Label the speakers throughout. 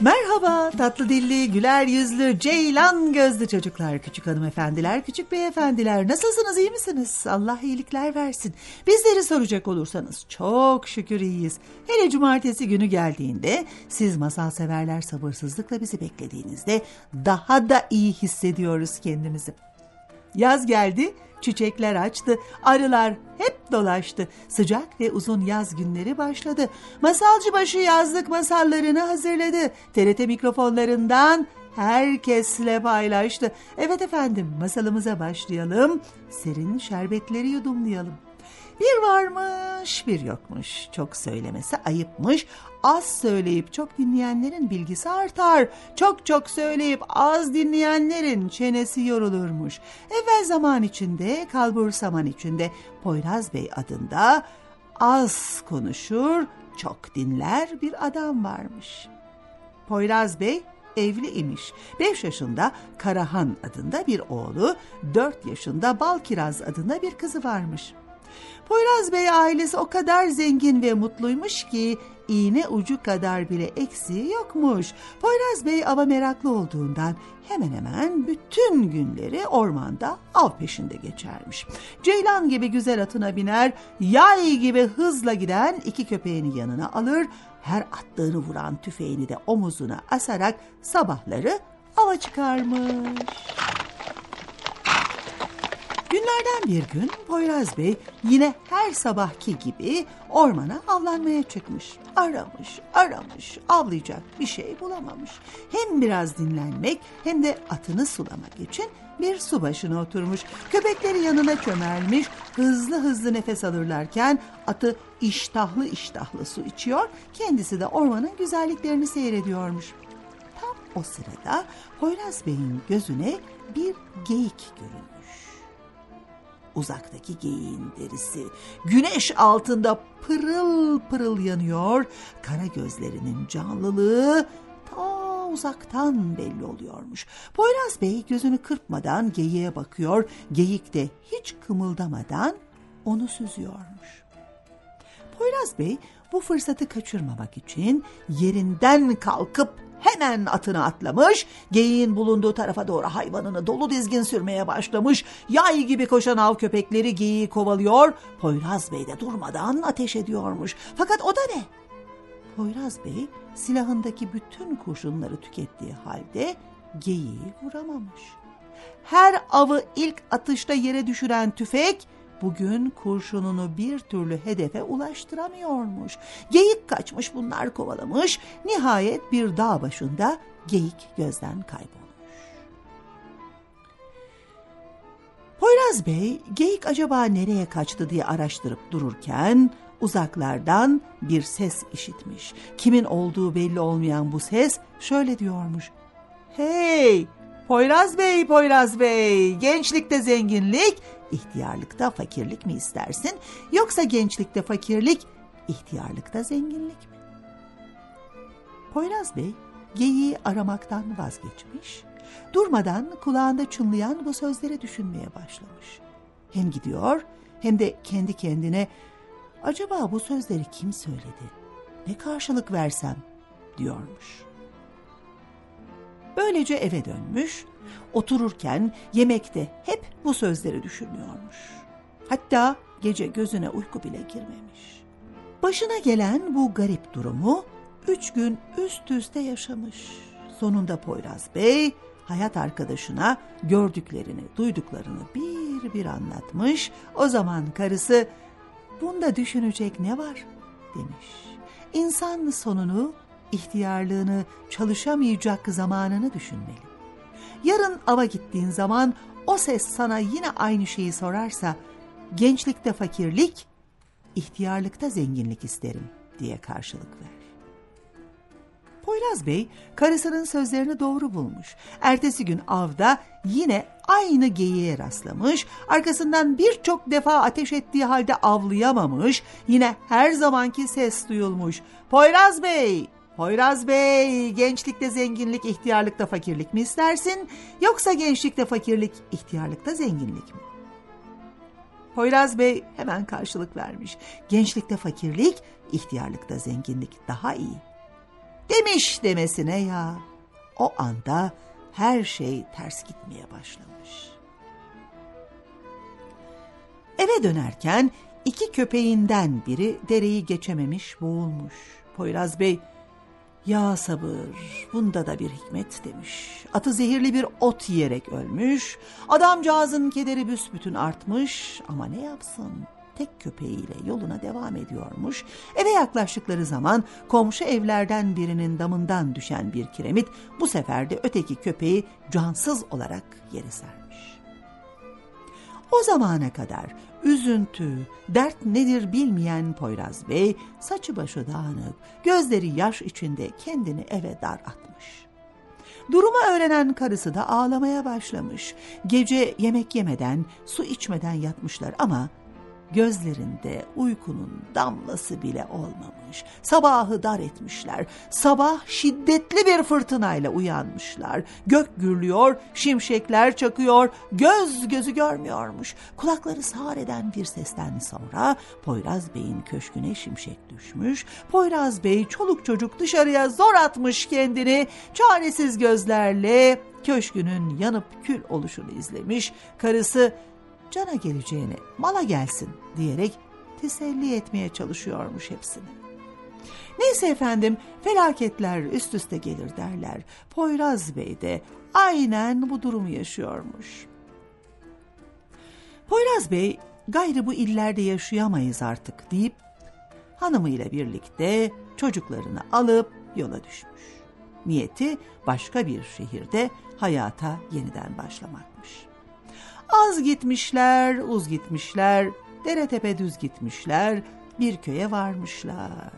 Speaker 1: Merhaba tatlı dilli, güler yüzlü, ceylan gözlü çocuklar, küçük hanımefendiler, küçük beyefendiler. Nasılsınız, iyi misiniz? Allah iyilikler versin. Bizleri soracak olursanız çok şükür iyiyiz. Hele cumartesi günü geldiğinde, siz masal severler sabırsızlıkla bizi beklediğinizde daha da iyi hissediyoruz kendimizi. Yaz geldi, çiçekler açtı, arılar hep dolaştı. Sıcak ve uzun yaz günleri başladı. Masalcı başı yazlık masallarını hazırladı. TRT mikrofonlarından herkesle paylaştı. Evet efendim masalımıza başlayalım. Serin şerbetleri yudumlayalım. Bir varmış bir yokmuş. Çok söylemesi ayıpmış. Az söyleyip çok dinleyenlerin bilgisi artar. Çok çok söyleyip az dinleyenlerin çenesi yorulurmuş. Evvel zaman içinde, kalbur saman içinde Poyraz Bey adında az konuşur, çok dinler bir adam varmış. Poyraz Bey evli imiş. 5 yaşında Karahan adında bir oğlu, 4 yaşında Balkiraz adında bir kızı varmış. Poyraz Bey ailesi o kadar zengin ve mutluymuş ki iğne ucu kadar bile eksiği yokmuş. Poyraz Bey ava meraklı olduğundan hemen hemen bütün günleri ormanda av peşinde geçermiş. Ceylan gibi güzel atına biner, yay gibi hızla giden iki köpeğini yanına alır, her attığını vuran tüfeğini de omuzuna asarak sabahları ava çıkarmış. Günlerden bir gün Poyraz Bey yine her sabahki gibi ormana avlanmaya çıkmış. Aramış, aramış, avlayacak bir şey bulamamış. Hem biraz dinlenmek hem de atını sulamak için bir su başına oturmuş. Köpekleri yanına çömelmiş, hızlı hızlı nefes alırlarken atı iştahlı iştahlı su içiyor, kendisi de ormanın güzelliklerini seyrediyormuş. Tam o sırada Poyraz Bey'in gözüne bir geyik görünmüş uzaktaki geyiğin derisi. Güneş altında pırıl pırıl yanıyor. Kara gözlerinin canlılığı ta uzaktan belli oluyormuş. Poyraz Bey gözünü kırpmadan geyiğe bakıyor. Geyik de hiç kımıldamadan onu süzüyormuş. Poyraz Bey bu fırsatı kaçırmamak için yerinden kalkıp hemen atına atlamış, geyiğin bulunduğu tarafa doğru hayvanını dolu dizgin sürmeye başlamış. Yay gibi koşan av köpekleri geyiği kovalıyor, Poyraz Bey de durmadan ateş ediyormuş. Fakat o da ne? Poyraz Bey silahındaki bütün kurşunları tükettiği halde geyiği vuramamış. Her avı ilk atışta yere düşüren tüfek bugün kurşununu bir türlü hedefe ulaştıramıyormuş. Geyik kaçmış bunlar kovalamış. Nihayet bir dağ başında geyik gözden kaybolmuş. Poyraz Bey geyik acaba nereye kaçtı diye araştırıp dururken uzaklardan bir ses işitmiş. Kimin olduğu belli olmayan bu ses şöyle diyormuş. Hey Poyraz Bey, Poyraz Bey, gençlikte zenginlik, ihtiyarlıkta fakirlik mi istersin? Yoksa gençlikte fakirlik, ihtiyarlıkta zenginlik mi? Poyraz Bey geyiği aramaktan vazgeçmiş, durmadan kulağında çınlayan bu sözleri düşünmeye başlamış. Hem gidiyor hem de kendi kendine acaba bu sözleri kim söyledi? Ne karşılık versem diyormuş. Böylece eve dönmüş, otururken yemekte hep bu sözleri düşünüyormuş. Hatta gece gözüne uyku bile girmemiş. Başına gelen bu garip durumu üç gün üst üste yaşamış. Sonunda Poyraz Bey hayat arkadaşına gördüklerini, duyduklarını bir bir anlatmış. O zaman karısı bunda düşünecek ne var demiş. İnsan sonunu ihtiyarlığını, çalışamayacak zamanını düşünmeli. Yarın ava gittiğin zaman o ses sana yine aynı şeyi sorarsa gençlikte fakirlik, ihtiyarlıkta zenginlik isterim diye karşılık ver. Poyraz Bey karısının sözlerini doğru bulmuş. Ertesi gün avda yine aynı geyiğe rastlamış. Arkasından birçok defa ateş ettiği halde avlayamamış. Yine her zamanki ses duyulmuş. Poyraz Bey, Poyraz Bey, gençlikte zenginlik, ihtiyarlıkta fakirlik mi istersin? Yoksa gençlikte fakirlik, ihtiyarlıkta zenginlik mi? Poyraz Bey hemen karşılık vermiş. Gençlikte fakirlik, ihtiyarlıkta zenginlik daha iyi. Demiş demesine ya. O anda her şey ters gitmeye başlamış. Eve dönerken iki köpeğinden biri dereyi geçememiş, boğulmuş. Poyraz Bey, ya sabır, bunda da bir hikmet demiş. Atı zehirli bir ot yiyerek ölmüş. Adamcağızın kederi büsbütün artmış ama ne yapsın? tek köpeğiyle yoluna devam ediyormuş. Eve yaklaştıkları zaman komşu evlerden birinin damından düşen bir kiremit bu sefer de öteki köpeği cansız olarak yere sermiş. O zamana kadar üzüntü, dert nedir bilmeyen Poyraz Bey saçı başı dağınık, gözleri yaş içinde kendini eve dar atmış. Durumu öğrenen karısı da ağlamaya başlamış. Gece yemek yemeden, su içmeden yatmışlar ama Gözlerinde uykunun damlası bile olmamış. Sabahı dar etmişler. Sabah şiddetli bir fırtınayla uyanmışlar. Gök gürlüyor, şimşekler çakıyor, göz gözü görmüyormuş. Kulakları sağır eden bir sesten sonra Poyraz Bey'in köşküne şimşek düşmüş. Poyraz Bey çoluk çocuk dışarıya zor atmış kendini. Çaresiz gözlerle köşkünün yanıp kül oluşunu izlemiş. Karısı cana geleceğine mala gelsin diyerek teselli etmeye çalışıyormuş hepsini. Neyse efendim felaketler üst üste gelir derler. Poyraz Bey de aynen bu durumu yaşıyormuş. Poyraz Bey gayrı bu illerde yaşayamayız artık deyip hanımıyla birlikte çocuklarını alıp yola düşmüş. Niyeti başka bir şehirde hayata yeniden başlamakmış. Az gitmişler, uz gitmişler, dere tepe düz gitmişler, bir köye varmışlar.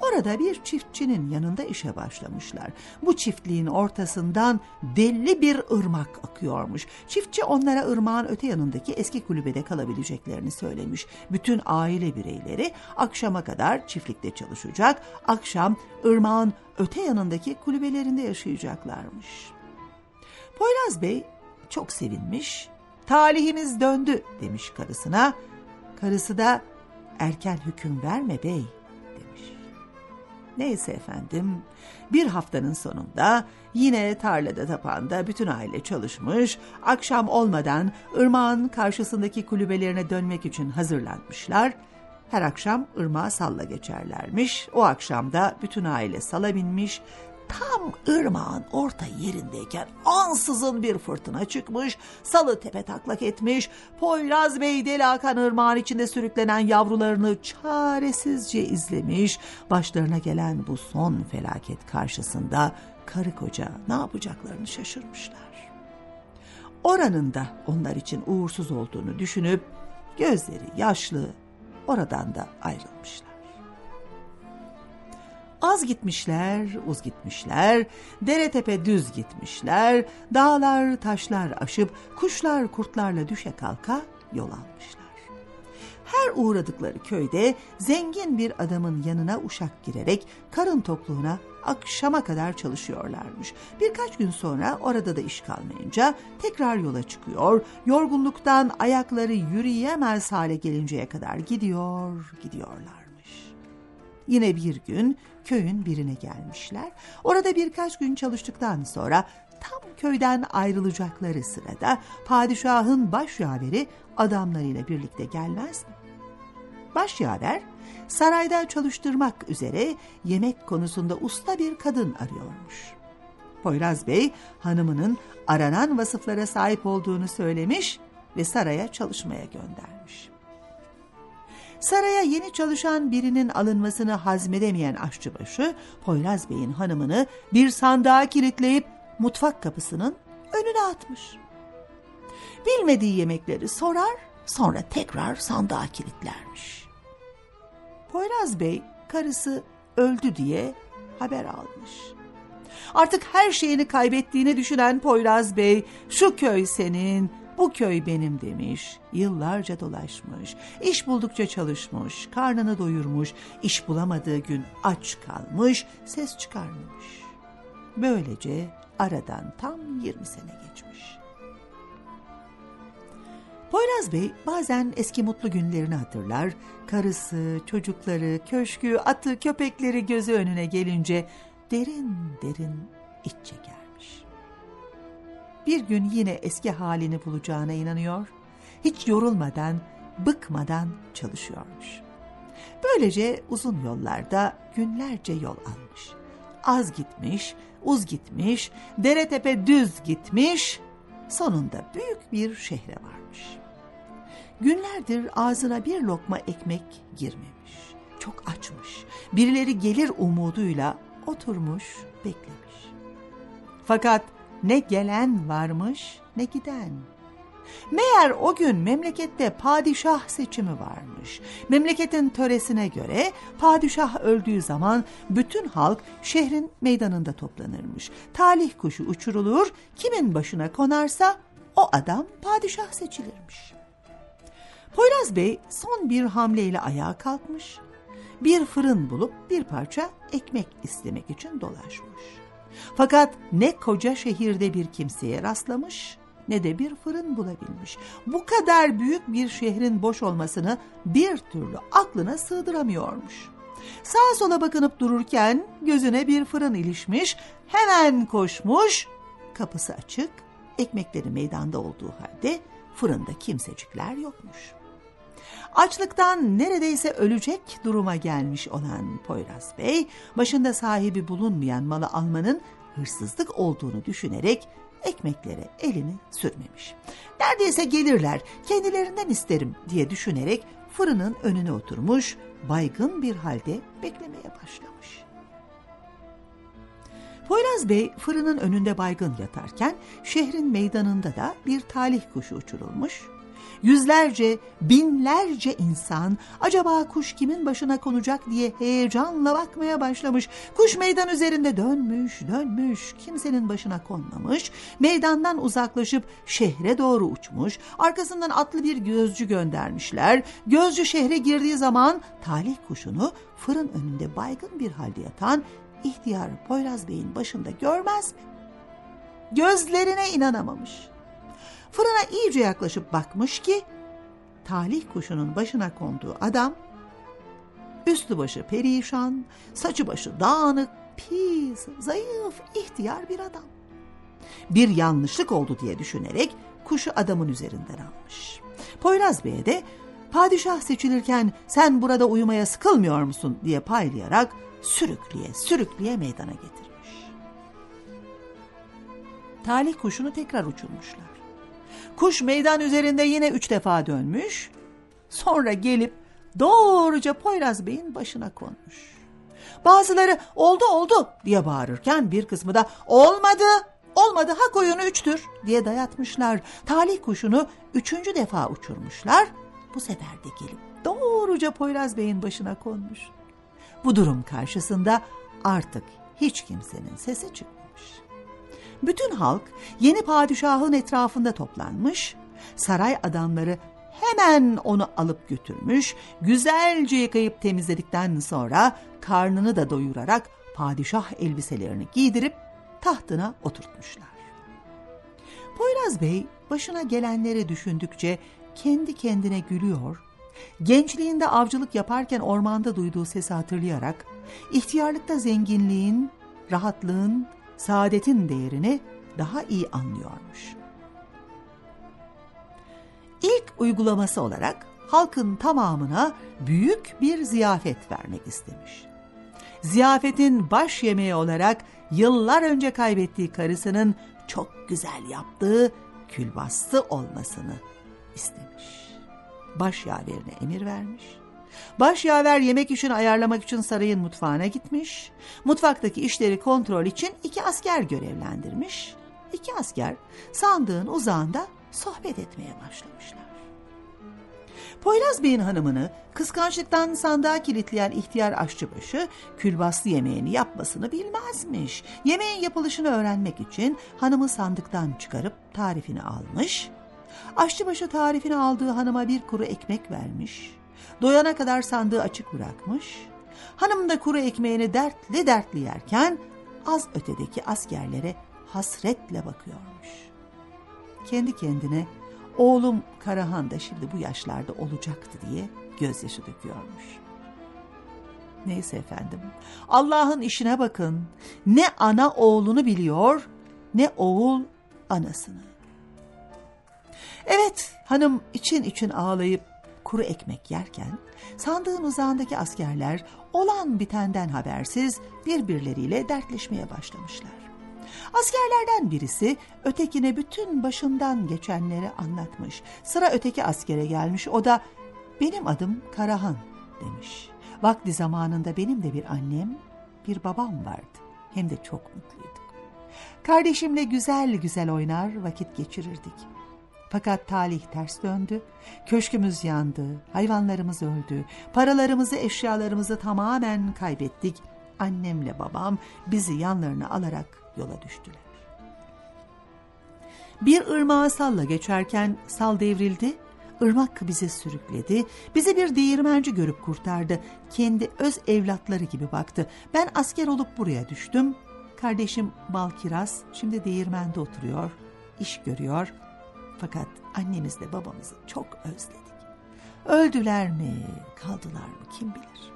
Speaker 1: Orada bir çiftçinin yanında işe başlamışlar. Bu çiftliğin ortasından deli bir ırmak akıyormuş. Çiftçi onlara ırmağın öte yanındaki eski kulübede kalabileceklerini söylemiş. Bütün aile bireyleri akşama kadar çiftlikte çalışacak, akşam ırmağın öte yanındaki kulübelerinde yaşayacaklarmış. Poyraz Bey çok sevinmiş, talihimiz döndü demiş karısına. Karısı da erken hüküm verme bey demiş. Neyse efendim bir haftanın sonunda yine tarlada tapanda bütün aile çalışmış, akşam olmadan ırmağın karşısındaki kulübelerine dönmek için hazırlanmışlar. Her akşam ırmağa salla geçerlermiş. O akşam da bütün aile sala binmiş, tam ırmağın orta yerindeyken ansızın bir fırtına çıkmış, salı tepe taklak etmiş, Poyraz Bey delakan ırmağın içinde sürüklenen yavrularını çaresizce izlemiş, başlarına gelen bu son felaket karşısında karı koca ne yapacaklarını şaşırmışlar. Oranın da onlar için uğursuz olduğunu düşünüp gözleri yaşlı oradan da ayrılmışlar. Az gitmişler, uz gitmişler, dere tepe düz gitmişler, dağlar taşlar aşıp kuşlar kurtlarla düşe kalka yol almışlar. Her uğradıkları köyde zengin bir adamın yanına uşak girerek karın tokluğuna akşama kadar çalışıyorlarmış. Birkaç gün sonra orada da iş kalmayınca tekrar yola çıkıyor, yorgunluktan ayakları yürüyemez hale gelinceye kadar gidiyor, gidiyorlarmış. Yine bir gün köyün birine gelmişler. Orada birkaç gün çalıştıktan sonra tam köyden ayrılacakları sırada padişahın başyaveri adamlarıyla birlikte gelmez mi? Başyaver sarayda çalıştırmak üzere yemek konusunda usta bir kadın arıyormuş. Poyraz Bey hanımının aranan vasıflara sahip olduğunu söylemiş ve saraya çalışmaya göndermiş. Saraya yeni çalışan birinin alınmasını hazmedemeyen aşçıbaşı Poyraz Bey'in hanımını bir sandığa kilitleyip mutfak kapısının önüne atmış. Bilmediği yemekleri sorar, sonra tekrar sandığa kilitlermiş. Poyraz Bey karısı öldü diye haber almış. Artık her şeyini kaybettiğini düşünen Poyraz Bey, şu köy senin, bu köy benim demiş. Yıllarca dolaşmış, iş buldukça çalışmış, karnını doyurmuş, iş bulamadığı gün aç kalmış, ses çıkarmamış. Böylece aradan tam 20 sene geçmiş. Poyraz Bey bazen eski mutlu günlerini hatırlar. Karısı, çocukları, köşkü, atı, köpekleri gözü önüne gelince derin derin iç çekermiş. Bir gün yine eski halini bulacağına inanıyor. Hiç yorulmadan, bıkmadan çalışıyormuş. Böylece uzun yollarda günlerce yol almış. Az gitmiş, uz gitmiş, dere tepe düz gitmiş, sonunda büyük bir şehre varmış. Günlerdir ağzına bir lokma ekmek girmemiş. Çok açmış. Birileri gelir umuduyla oturmuş, beklemiş. Fakat ne gelen varmış ne giden. Meğer o gün memlekette padişah seçimi varmış. Memleketin töresine göre padişah öldüğü zaman bütün halk şehrin meydanında toplanırmış. Talih kuşu uçurulur, kimin başına konarsa o adam padişah seçilirmiş. Poyraz Bey son bir hamleyle ayağa kalkmış. Bir fırın bulup bir parça ekmek istemek için dolaşmış. Fakat ne koca şehirde bir kimseye rastlamış ne de bir fırın bulabilmiş. Bu kadar büyük bir şehrin boş olmasını bir türlü aklına sığdıramıyormuş. Sağa sola bakınıp dururken gözüne bir fırın ilişmiş, hemen koşmuş, kapısı açık, ekmekleri meydanda olduğu halde fırında kimsecikler yokmuş. Açlıktan neredeyse ölecek duruma gelmiş olan Poyraz Bey, başında sahibi bulunmayan malı almanın hırsızlık olduğunu düşünerek ekmeklere elini sürmemiş. Neredeyse gelirler, kendilerinden isterim diye düşünerek fırının önüne oturmuş, baygın bir halde beklemeye başlamış. Poyraz Bey fırının önünde baygın yatarken şehrin meydanında da bir talih kuşu uçurulmuş, Yüzlerce, binlerce insan acaba kuş kimin başına konacak diye heyecanla bakmaya başlamış. Kuş meydan üzerinde dönmüş, dönmüş, kimsenin başına konmamış. Meydandan uzaklaşıp şehre doğru uçmuş. Arkasından atlı bir gözcü göndermişler. Gözcü şehre girdiği zaman talih kuşunu fırın önünde baygın bir halde yatan ihtiyar Poyraz Bey'in başında görmez mi? Gözlerine inanamamış. Fırına iyice yaklaşıp bakmış ki talih kuşunun başına konduğu adam üstü başı perişan, saçı başı dağınık, pis, zayıf, ihtiyar bir adam. Bir yanlışlık oldu diye düşünerek kuşu adamın üzerinden almış. Poyraz Bey'e de padişah seçilirken sen burada uyumaya sıkılmıyor musun diye paylayarak sürükleye sürükleye meydana getirmiş. Talih kuşunu tekrar uçurmuşlar. Kuş meydan üzerinde yine üç defa dönmüş. Sonra gelip doğruca Poyraz Bey'in başına konmuş. Bazıları oldu oldu diye bağırırken bir kısmı da olmadı olmadı hak oyunu üçtür diye dayatmışlar. Talih kuşunu üçüncü defa uçurmuşlar. Bu sefer de gelip doğruca Poyraz Bey'in başına konmuş. Bu durum karşısında artık hiç kimsenin sesi çıkmıyor. Bütün halk yeni padişahın etrafında toplanmış, saray adamları hemen onu alıp götürmüş, güzelce yıkayıp temizledikten sonra karnını da doyurarak padişah elbiselerini giydirip tahtına oturtmuşlar. Poyraz Bey başına gelenleri düşündükçe kendi kendine gülüyor, gençliğinde avcılık yaparken ormanda duyduğu sesi hatırlayarak, ihtiyarlıkta zenginliğin, rahatlığın, saadetin değerini daha iyi anlıyormuş. İlk uygulaması olarak halkın tamamına büyük bir ziyafet vermek istemiş. Ziyafetin baş yemeği olarak yıllar önce kaybettiği karısının çok güzel yaptığı külbastı olmasını istemiş. Baş yaverine emir vermiş Başyaver yemek için ayarlamak için sarayın mutfağına gitmiş. Mutfaktaki işleri kontrol için iki asker görevlendirmiş. İki asker sandığın uzağında sohbet etmeye başlamışlar. Poyraz Bey'in hanımını kıskançlıktan sandığa kilitleyen ihtiyar aşçıbaşı külbastı yemeğini yapmasını bilmezmiş. Yemeğin yapılışını öğrenmek için hanımı sandıktan çıkarıp tarifini almış. Aşçıbaşı tarifini aldığı hanıma bir kuru ekmek vermiş. Doyana kadar sandığı açık bırakmış. Hanım da kuru ekmeğini dertli dertli yerken az ötedeki askerlere hasretle bakıyormuş. Kendi kendine oğlum Karahan da şimdi bu yaşlarda olacaktı diye gözyaşı döküyormuş. Neyse efendim Allah'ın işine bakın. Ne ana oğlunu biliyor ne oğul anasını. Evet hanım için için ağlayıp kuru ekmek yerken sandığın uzağındaki askerler olan bitenden habersiz birbirleriyle dertleşmeye başlamışlar. Askerlerden birisi ötekine bütün başından geçenleri anlatmış. Sıra öteki askere gelmiş. O da benim adım Karahan demiş. Vakti zamanında benim de bir annem, bir babam vardı. Hem de çok mutluyduk. Kardeşimle güzel güzel oynar vakit geçirirdik. Fakat talih ters döndü. Köşkümüz yandı, hayvanlarımız öldü, paralarımızı, eşyalarımızı tamamen kaybettik. Annemle babam bizi yanlarına alarak yola düştüler. Bir ırmağa salla geçerken sal devrildi, ırmak bizi sürükledi, bizi bir değirmenci görüp kurtardı. Kendi öz evlatları gibi baktı. Ben asker olup buraya düştüm. Kardeşim Balkiraz şimdi değirmende oturuyor, iş görüyor. Fakat annemizle babamızı çok özledik. Öldüler mi, kaldılar mı kim bilir.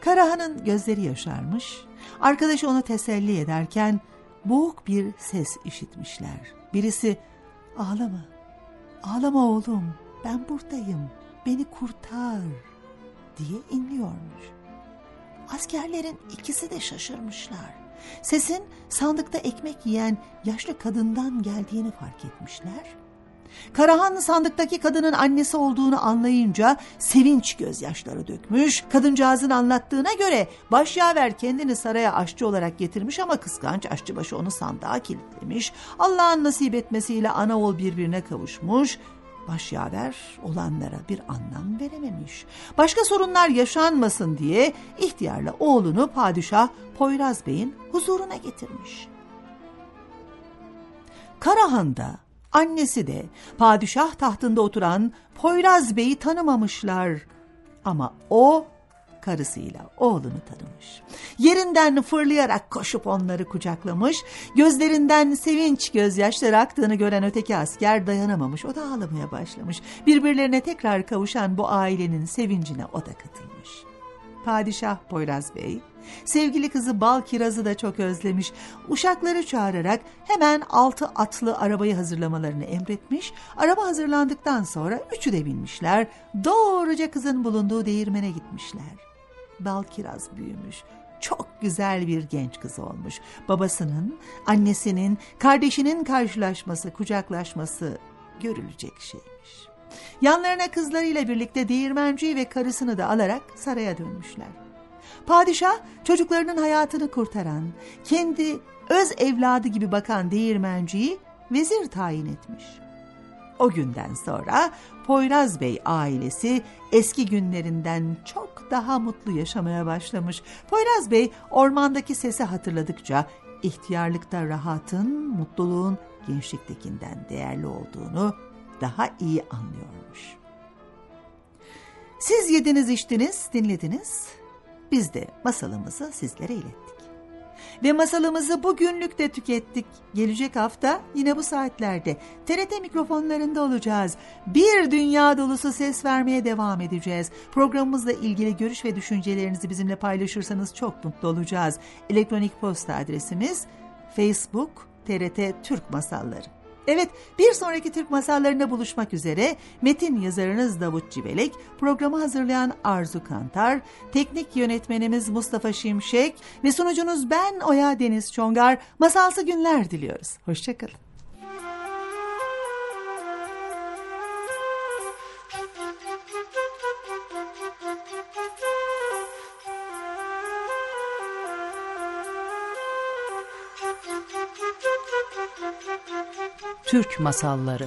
Speaker 1: Karahan'ın gözleri yaşarmış. Arkadaşı onu teselli ederken boğuk bir ses işitmişler. Birisi ağlama, ağlama oğlum ben buradayım beni kurtar diye inliyormuş. Askerlerin ikisi de şaşırmışlar. Sesin sandıkta ekmek yiyen yaşlı kadından geldiğini fark etmişler. Karahan sandıktaki kadının annesi olduğunu anlayınca sevinç gözyaşları dökmüş. Kadıncağızın anlattığına göre başyaver kendini saraya aşçı olarak getirmiş ama kıskanç aşçıbaşı onu sandığa kilitlemiş. Allah'ın nasip etmesiyle ana oğul birbirine kavuşmuş başyaver olanlara bir anlam verememiş. Başka sorunlar yaşanmasın diye ihtiyarla oğlunu padişah Poyraz Bey'in huzuruna getirmiş. Karahan'da annesi de padişah tahtında oturan Poyraz Bey'i tanımamışlar. Ama o karısıyla oğlunu tanımış. Yerinden fırlayarak koşup onları kucaklamış. Gözlerinden sevinç gözyaşları aktığını gören öteki asker dayanamamış. O da ağlamaya başlamış. Birbirlerine tekrar kavuşan bu ailenin sevincine o da katılmış. Padişah Poyraz Bey Sevgili kızı Bal Kiraz'ı da çok özlemiş. Uşakları çağırarak hemen altı atlı arabayı hazırlamalarını emretmiş. Araba hazırlandıktan sonra üçü de binmişler. Doğruca kızın bulunduğu değirmene gitmişler. Bal Kiraz büyümüş. Çok güzel bir genç kız olmuş. Babasının, annesinin, kardeşinin karşılaşması, kucaklaşması görülecek şeymiş. Yanlarına kızlarıyla birlikte değirmenciyi ve karısını da alarak saraya dönmüşler. Padişah çocuklarının hayatını kurtaran, kendi öz evladı gibi bakan değirmenciyi vezir tayin etmiş. O günden sonra Poyraz Bey ailesi eski günlerinden çok daha mutlu yaşamaya başlamış. Poyraz Bey ormandaki sesi hatırladıkça ihtiyarlıkta rahatın, mutluluğun gençliktekinden değerli olduğunu daha iyi anlıyormuş. Siz yediniz, içtiniz, dinlediniz. Biz de masalımızı sizlere ilettik. Ve masalımızı bugünlük de tükettik. Gelecek hafta yine bu saatlerde TRT mikrofonlarında olacağız. Bir dünya dolusu ses vermeye devam edeceğiz. Programımızla ilgili görüş ve düşüncelerinizi bizimle paylaşırsanız çok mutlu olacağız. Elektronik posta adresimiz Facebook TRT Türk Masalları. Evet bir sonraki Türk masallarında buluşmak üzere metin yazarınız Davut Civelek, programı hazırlayan Arzu Kantar, teknik yönetmenimiz Mustafa Şimşek ve sunucunuz ben Oya Deniz Çongar masalsı günler diliyoruz. Hoşçakalın.
Speaker 2: Türk Masalları